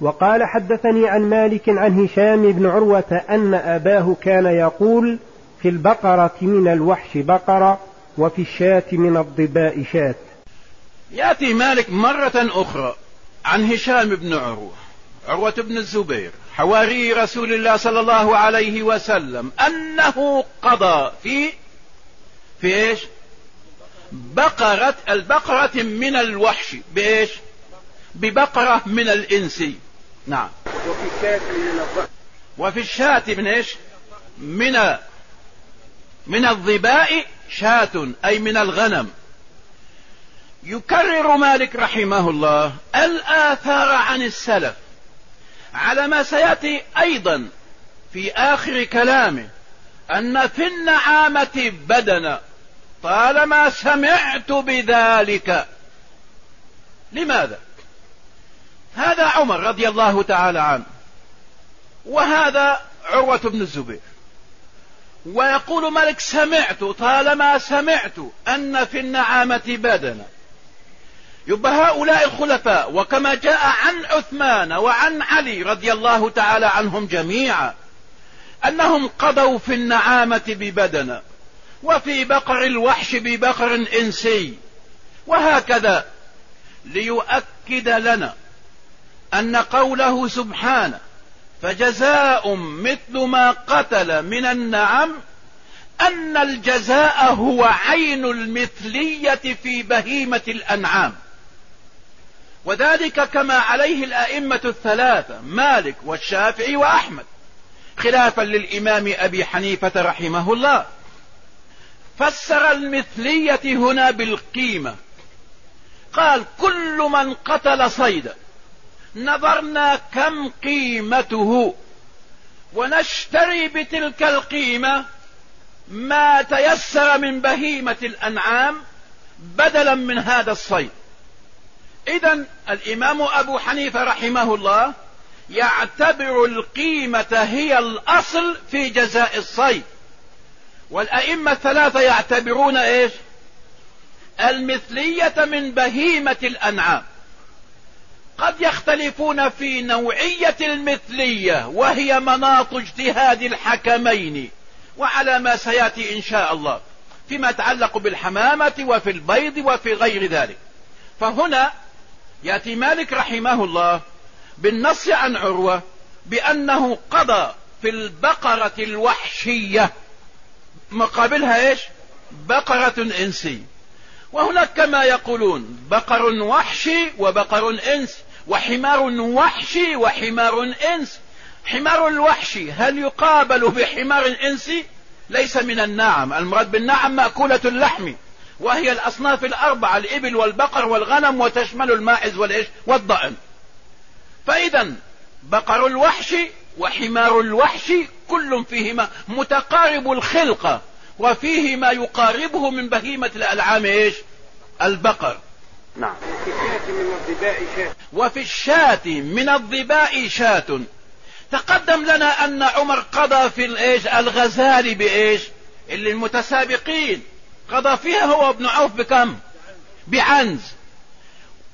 وقال حدثني عن مالك عن هشام بن عروة أن أباه كان يقول في البقرة من الوحش بقرة وفي الشاة من الضباء شاة. يأتي مالك مرة أخرى عن هشام بن عروة عروة بن الزبير حواري رسول الله صلى الله عليه وسلم أنه قضى في في إيش؟ بقرة البقرة من الوحش بإيش؟ ببقرة من الإنس. نعم. وفي الشاة من الضأن وفي الشاة من إيش؟ من من الظباء شاة أي من الغنم. يكرر مالك رحمه الله الآثار عن السلف على ما سيأتي أيضا في آخر كلامه أن في النعامة بدنا. طالما سمعت بذلك لماذا؟ هذا عمر رضي الله تعالى عنه. وهذا عروة بن الزبير. ويقول ملك سمعت طالما سمعت أن في النعامة بدنا. يبقى هؤلاء الخلفاء وكما جاء عن عثمان وعن علي رضي الله تعالى عنهم جميعا أنهم قضوا في النعامة ببدنة وفي بقر الوحش ببقر إنسي وهكذا ليؤكد لنا أن قوله سبحانه فجزاء مثل ما قتل من النعم أن الجزاء هو عين المثلية في بهيمة الأنعام. وذلك كما عليه الأئمة الثلاثة مالك والشافعي وأحمد خلافا للإمام أبي حنيفة رحمه الله. فسر المثلية هنا بالقيمة. قال كل من قتل صيدا نظرنا كم قيمته ونشتري بتلك القيمة ما تيسر من بهيمة الأنعام بدلا من هذا الصيد. إذا الإمام أبو حنيفة رحمه الله يعتبر القيمة هي الأصل في جزاء الصيد. والأئمة الثلاثة يعتبرون إيش؟ المثلية من بهيمة الأنعام. قد يختلفون في نوعية المثلية وهي مناط اجتهاد الحكمين. وعلى ما سيأتي إن شاء الله فيما يتعلق بالحمامة وفي البيض وفي غير ذلك. فهنا يأتي مالك رحمه الله بالنص عن عروة بأنه قضى في البقرة الوحشية. مقابلها إيش؟ بقرة انسي وهناك كما يقولون بقر وحشي وبقر إنس. وحمار وحشي وحمار إنس. حمار الوحشي هل يقابل بحمار انسي ليس من النعم. المراد بالنعم مأكولة اللحم. وهي الأصناف الأربعة الإبل والبقر والغنم وتشمل الماعز والإيش والضأن. فإذا بقر الوحش وحمار الوحش كل فيهما متقارب الخلقة وفيه ما يقاربه من بهيمة الألعام إيش؟ البقر. نعم. وفي الشاة من الضباء شاة. تقدم لنا أن عمر قضى في الإيش؟ الغزال بإيش؟ اللي المتسابقين. قضى فيها هو ابن عوف بكم؟ بعنز.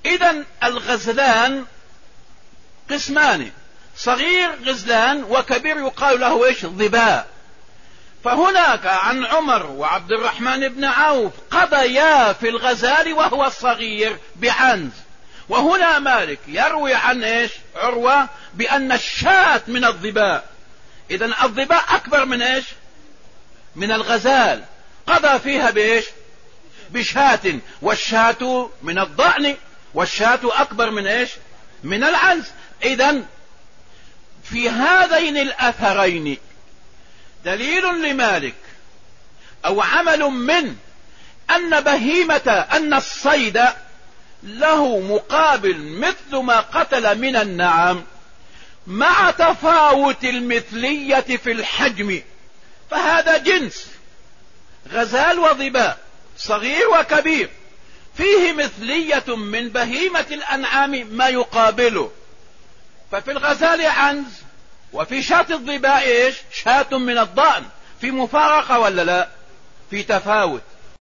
اذا الغزلان قسمان. صغير غزلان وكبير يقال له إيش؟ ضباء. فهناك عن عمر وعبد الرحمن بن عوف قضيا في الغزال وهو الصغير بعنز. وهنا مالك يروي عن إيش؟ عروة بأن الشاة من الضباء. اذا الضباء أكبر من إيش؟ من الغزال. قضى فيها بإيش؟ بشاة. والشاة من الضأن. والشاة أكبر من إيش؟ من العنز. اذا في هذين الأثرين دليل لمالك أو عمل من أن بهيمة أن الصيد له مقابل مثل ما قتل من النعم مع تفاوت المثلية في الحجم. فهذا جنس غزال وظباء صغير وكبير فيه مثلية من بهيمة الأنعام ما يقابله. ففي الغزال عنز وفي شاة الظباء إيش؟ شاة من الضأن. في مفارقة ولا لا؟ في تفاوت.